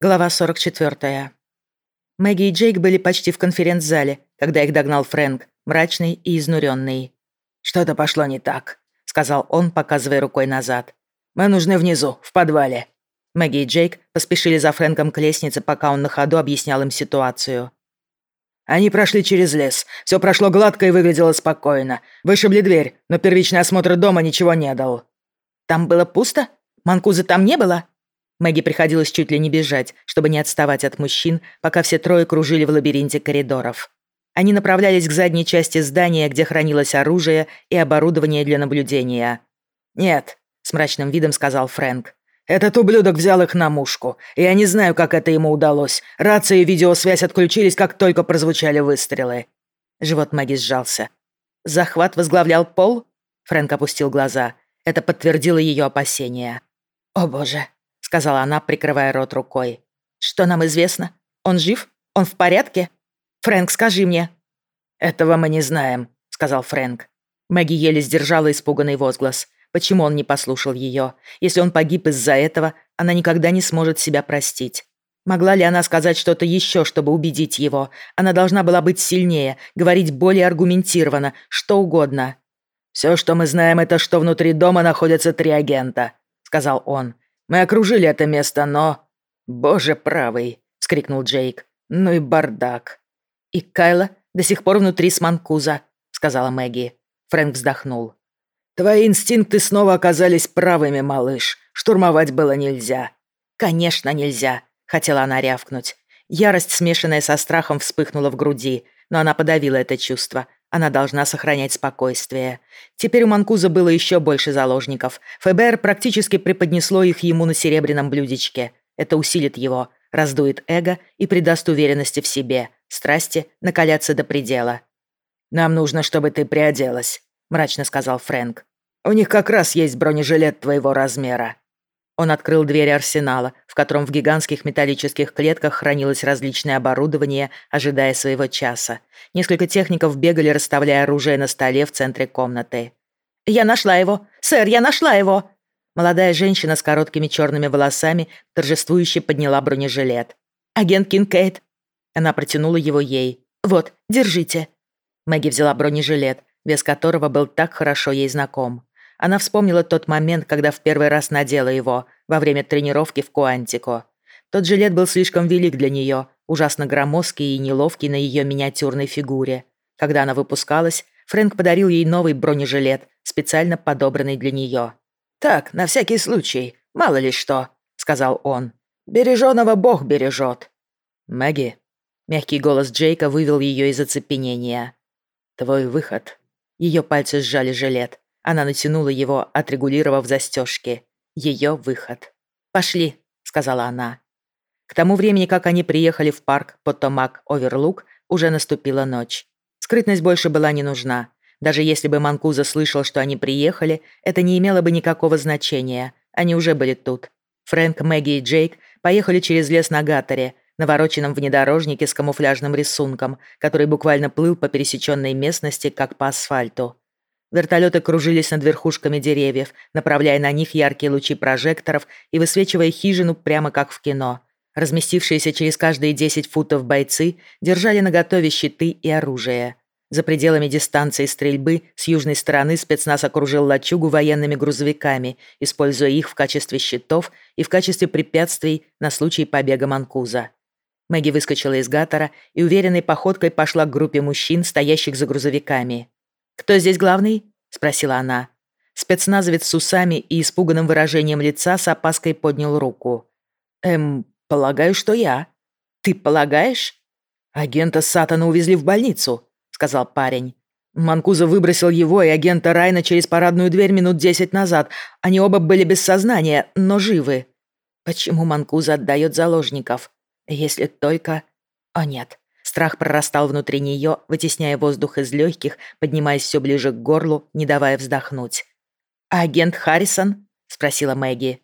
Глава 44. Мэгги и Джейк были почти в конференц-зале, когда их догнал Фрэнк, мрачный и изнуренный. «Что-то пошло не так», — сказал он, показывая рукой назад. «Мы нужны внизу, в подвале». Мэгги и Джейк поспешили за Фрэнком к лестнице, пока он на ходу объяснял им ситуацию. Они прошли через лес. Все прошло гладко и выглядело спокойно. Вышибли дверь, но первичный осмотр дома ничего не дал. «Там было пусто? Манкуза там не было?» Мэгги приходилось чуть ли не бежать, чтобы не отставать от мужчин, пока все трое кружили в лабиринте коридоров. Они направлялись к задней части здания, где хранилось оружие и оборудование для наблюдения. «Нет», — с мрачным видом сказал Фрэнк. «Этот ублюдок взял их на мушку. Я не знаю, как это ему удалось. Рация и видеосвязь отключились, как только прозвучали выстрелы». Живот Мэгги сжался. «Захват возглавлял Пол?» Фрэнк опустил глаза. Это подтвердило ее опасения. «О боже», сказала она, прикрывая рот рукой. «Что нам известно? Он жив? Он в порядке? Фрэнк, скажи мне». «Этого мы не знаем», — сказал Фрэнк. Мэгги еле сдержала испуганный возглас. Почему он не послушал ее? Если он погиб из-за этого, она никогда не сможет себя простить. Могла ли она сказать что-то еще, чтобы убедить его? Она должна была быть сильнее, говорить более аргументированно, что угодно. «Все, что мы знаем, это что внутри дома находятся три агента», — сказал он. Мы окружили это место, но... Боже правый!» — вскрикнул Джейк. «Ну и бардак!» «И Кайла до сих пор внутри с Манкуза», — сказала Мэгги. Фрэнк вздохнул. «Твои инстинкты снова оказались правыми, малыш. Штурмовать было нельзя». «Конечно, нельзя», — хотела она рявкнуть. Ярость, смешанная со страхом, вспыхнула в груди, но она подавила это чувство. Она должна сохранять спокойствие. Теперь у Манкуза было еще больше заложников. ФБР практически преподнесло их ему на серебряном блюдечке. Это усилит его, раздует эго и придаст уверенности в себе. Страсти накалятся до предела. «Нам нужно, чтобы ты приоделась», — мрачно сказал Фрэнк. «У них как раз есть бронежилет твоего размера». Он открыл дверь арсенала, в котором в гигантских металлических клетках хранилось различное оборудование, ожидая своего часа. Несколько техников бегали, расставляя оружие на столе в центре комнаты. «Я нашла его! Сэр, я нашла его!» Молодая женщина с короткими черными волосами торжествующе подняла бронежилет. «Агент Кинкейт!» Она протянула его ей. «Вот, держите!» Мэгги взяла бронежилет, вес которого был так хорошо ей знаком. Она вспомнила тот момент, когда в первый раз надела его, во время тренировки в Куантико. Тот жилет был слишком велик для нее, ужасно громоздкий и неловкий на ее миниатюрной фигуре. Когда она выпускалась, Фрэнк подарил ей новый бронежилет, специально подобранный для нее. «Так, на всякий случай, мало ли что», — сказал он. «Береженого Бог бережет». «Мэгги», — мягкий голос Джейка вывел ее из оцепенения. «Твой выход». Ее пальцы сжали жилет. Она натянула его, отрегулировав застежки. Ее выход. «Пошли», — сказала она. К тому времени, как они приехали в парк Потомак Оверлук, уже наступила ночь. Скрытность больше была не нужна. Даже если бы Манкуза слышал, что они приехали, это не имело бы никакого значения. Они уже были тут. Фрэнк, Мэгги и Джейк поехали через лес на Гаторе, навороченном внедорожнике с камуфляжным рисунком, который буквально плыл по пересеченной местности, как по асфальту. Вертолеты кружились над верхушками деревьев, направляя на них яркие лучи прожекторов и высвечивая хижину прямо как в кино. Разместившиеся через каждые 10 футов бойцы держали наготове щиты и оружие. За пределами дистанции стрельбы с южной стороны спецназ окружил лачугу военными грузовиками, используя их в качестве щитов и в качестве препятствий на случай побега Манкуза. Мэгги выскочила из гатора и уверенной походкой пошла к группе мужчин, стоящих за грузовиками. «Кто здесь главный?» — спросила она. Спецназовец с усами и испуганным выражением лица с опаской поднял руку. «Эм, полагаю, что я». «Ты полагаешь?» «Агента Сатана увезли в больницу», — сказал парень. Манкуза выбросил его и агента Райна через парадную дверь минут десять назад. Они оба были без сознания, но живы. Почему Манкуза отдает заложников? Если только... О нет, Страх прорастал внутри нее, вытесняя воздух из легких, поднимаясь все ближе к горлу, не давая вздохнуть. «А агент Харрисон?» — спросила Мэгги.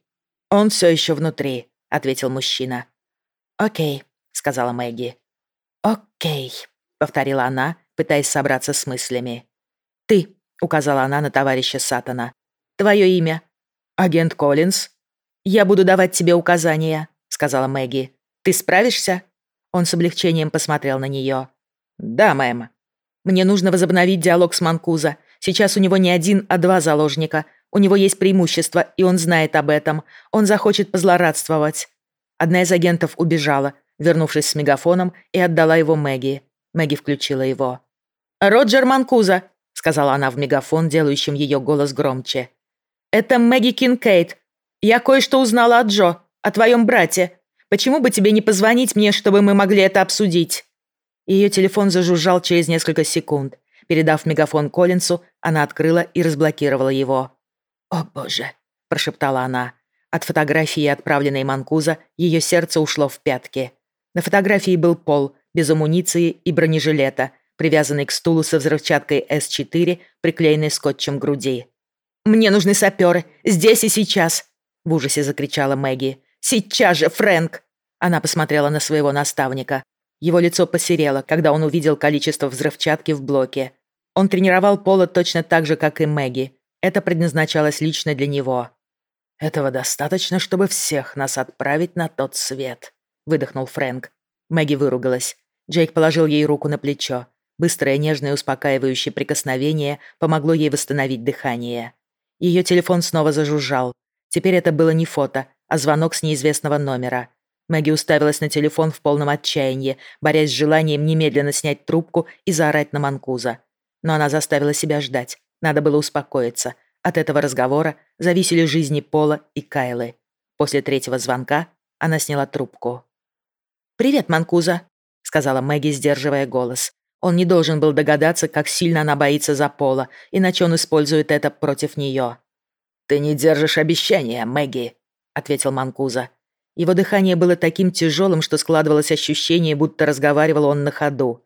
«Он все еще внутри», — ответил мужчина. «Окей», — сказала Мэгги. «Окей», — повторила она, пытаясь собраться с мыслями. «Ты», — указала она на товарища Сатана. «Твое имя?» «Агент Коллинз». «Я буду давать тебе указания», — сказала Мэгги. Ты справишься?» Он с облегчением посмотрел на нее. «Да, мэм. Мне нужно возобновить диалог с Манкуза. Сейчас у него не один, а два заложника. У него есть преимущество, и он знает об этом. Он захочет позлорадствовать». Одна из агентов убежала, вернувшись с мегафоном, и отдала его Мэгги. Мэгги включила его. «Роджер Манкуза», — сказала она в мегафон, делающим ее голос громче. «Это Мэгги Кинкейт. Я кое-что узнала от Джо, о твоем брате. Почему бы тебе не позвонить мне, чтобы мы могли это обсудить?» Ее телефон зажужжал через несколько секунд. Передав мегафон Коллинсу, она открыла и разблокировала его. «О, боже!» – прошептала она. От фотографии, отправленной Манкуза, ее сердце ушло в пятки. На фотографии был Пол, без амуниции и бронежилета, привязанный к стулу со взрывчаткой С-4, приклеенной скотчем к груди. «Мне нужны саперы! Здесь и сейчас!» — в ужасе закричала Мэгги. «Сейчас же, Фрэнк!» Она посмотрела на своего наставника. Его лицо посерело, когда он увидел количество взрывчатки в блоке. Он тренировал Пола точно так же, как и Мэгги. Это предназначалось лично для него. «Этого достаточно, чтобы всех нас отправить на тот свет», — выдохнул Фрэнк. Мэгги выругалась. Джейк положил ей руку на плечо. Быстрое, нежное, успокаивающее прикосновение помогло ей восстановить дыхание. Ее телефон снова зажужжал. Теперь это было не фото, а звонок с неизвестного номера. Мэгги уставилась на телефон в полном отчаянии, борясь с желанием немедленно снять трубку и заорать на Манкуза. Но она заставила себя ждать. Надо было успокоиться. От этого разговора зависели жизни Пола и Кайлы. После третьего звонка она сняла трубку. «Привет, Манкуза», — сказала Мэгги, сдерживая голос. Он не должен был догадаться, как сильно она боится за Пола, иначе он использует это против нее. «Ты не держишь обещания, Мэгги», — ответил Манкуза. Его дыхание было таким тяжелым, что складывалось ощущение, будто разговаривал он на ходу.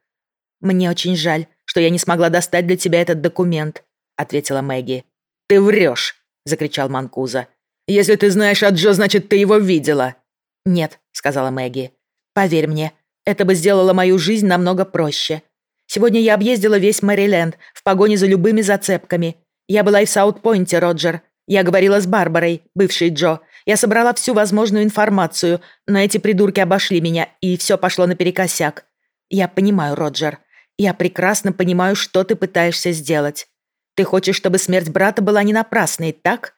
«Мне очень жаль, что я не смогла достать для тебя этот документ», — ответила Мэгги. «Ты врешь!» — закричал Манкуза. «Если ты знаешь о Джо, значит, ты его видела!» «Нет», — сказала Мэгги. «Поверь мне, это бы сделало мою жизнь намного проще. Сегодня я объездила весь Мэриленд в погоне за любыми зацепками. Я была и в Саутпойнте, Роджер. Я говорила с Барбарой, бывшей Джо, я собрала всю возможную информацию, но эти придурки обошли меня, и все пошло наперекосяк. Я понимаю, Роджер. Я прекрасно понимаю, что ты пытаешься сделать. Ты хочешь, чтобы смерть брата была не напрасной, так?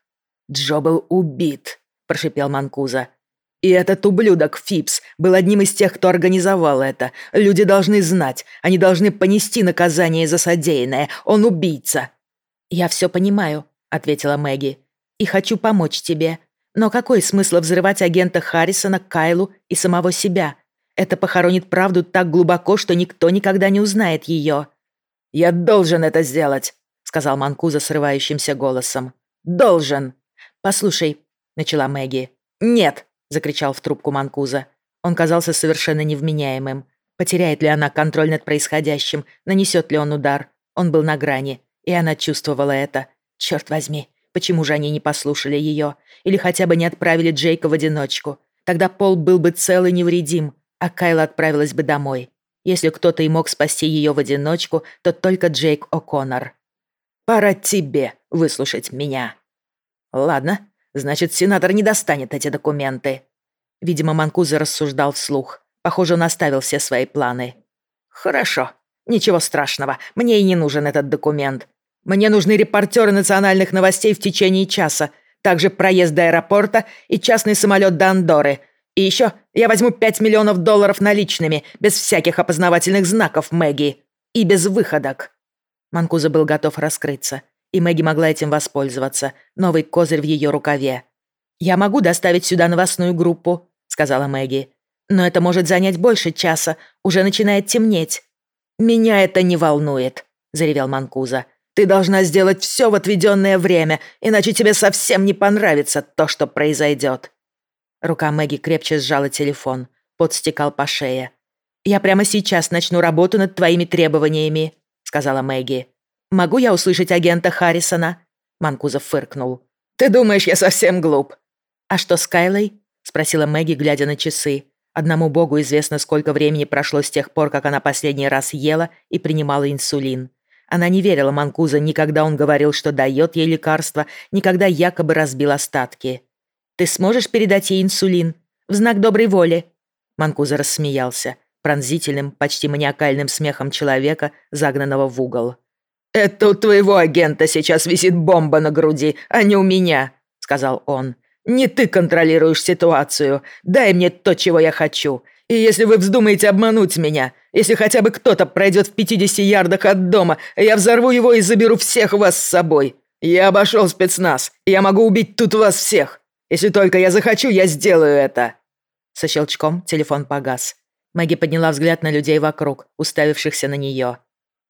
Джо был убит, прошипел Манкуза. И этот ублюдок Фипс был одним из тех, кто организовал это. Люди должны знать, они должны понести наказание за содеянное. Он убийца. Я все понимаю, ответила Мэгги. И хочу помочь тебе. Но какой смысл взрывать агента Харрисона, Кайлу и самого себя? Это похоронит правду так глубоко, что никто никогда не узнает ее. «Я должен это сделать», — сказал Манкуза срывающимся голосом. «Должен». «Послушай», — начала Мэгги. «Нет», — закричал в трубку Манкуза. Он казался совершенно невменяемым. Потеряет ли она контроль над происходящим? Нанесет ли он удар? Он был на грани, и она чувствовала это. Черт возьми, Почему же они не послушали ее? Или хотя бы не отправили Джейка в одиночку? Тогда Пол был бы цел и невредим, а Кайла отправилась бы домой. Если кто-то и мог спасти ее в одиночку, то только Джейк О'Коннор. «Пора тебе выслушать меня». «Ладно, значит, сенатор не достанет эти документы». Видимо, Манкуза рассуждал вслух. Похоже, он оставил все свои планы. «Хорошо. Ничего страшного. Мне и не нужен этот документ. Мне нужны репортеры национальных новостей в течение часа, также проезд до аэропорта и частный самолет до Андоры. И еще я возьму 5 миллионов долларов наличными, без всяких опознавательных знаков, Мэгги. И без выходок». Манкуза был готов раскрыться, и Мэгги могла этим воспользоваться. Новый козырь в ее рукаве. «Я могу доставить сюда новостную группу», — сказала Мэгги. «Но это может занять больше часа. Уже начинает темнеть». «Меня это не волнует», — заревел Манкуза. Ты должна сделать все в отведенное время, иначе тебе совсем не понравится то, что произойдет. Рука Мэгги крепче сжала телефон. Пот стекал по шее. «Я прямо сейчас начну работу над твоими требованиями», — сказала Мэгги. «Могу я услышать агента Харрисона?» Манкузов фыркнул. «Ты думаешь, я совсем глуп?» «А что с Кайлой?» — спросила Мэгги, глядя на часы. Одному богу известно, сколько времени прошло с тех пор, как она последний раз ела и принимала инсулин. Она не верила Манкуза никогда он говорил, что дает ей лекарство, никогда якобы разбил остатки. «Ты сможешь передать ей инсулин? В знак доброй воли?» Манкуза рассмеялся, пронзительным, почти маниакальным смехом человека, загнанного в угол. «Это у твоего агента сейчас висит бомба на груди, а не у меня», — сказал он. «Не ты контролируешь ситуацию. Дай мне то, чего я хочу. И если вы вздумаете обмануть меня, если хотя бы кто-то пройдет в 50 ярдах от дома, я взорву его и заберу всех вас с собой. Я обошел спецназ, я могу убить тут вас всех. Если только я захочу, я сделаю это». Со щелчком телефон погас. Мэгги подняла взгляд на людей вокруг, уставившихся на нее.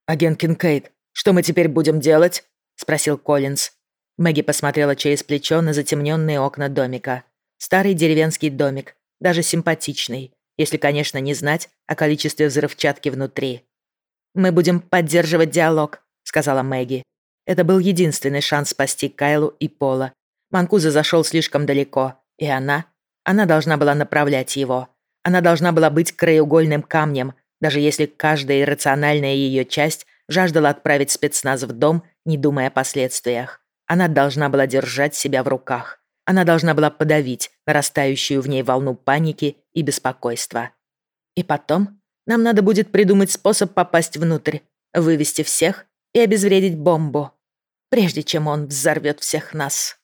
«Агент Кинкейд, что мы теперь будем делать?» — спросил Коллинз. Мэгги посмотрела через плечо на затемненные окна домика. Старый деревенский домик, даже симпатичный, если, конечно, не знать о количестве взрывчатки внутри. «Мы будем поддерживать диалог», — сказала Мэгги. Это был единственный шанс спасти Кайлу и Пола. Манкуза зашел слишком далеко, и она... Она должна была направлять его. Она должна была быть краеугольным камнем, даже если каждая иррациональная ее часть жаждала отправить спецназ в дом, не думая о последствиях. Она должна была держать себя в руках. Она должна была подавить нарастающую в ней волну паники и беспокойства. И потом нам надо будет придумать способ попасть внутрь, вывести всех и обезвредить бомбу, прежде чем он взорвет всех нас.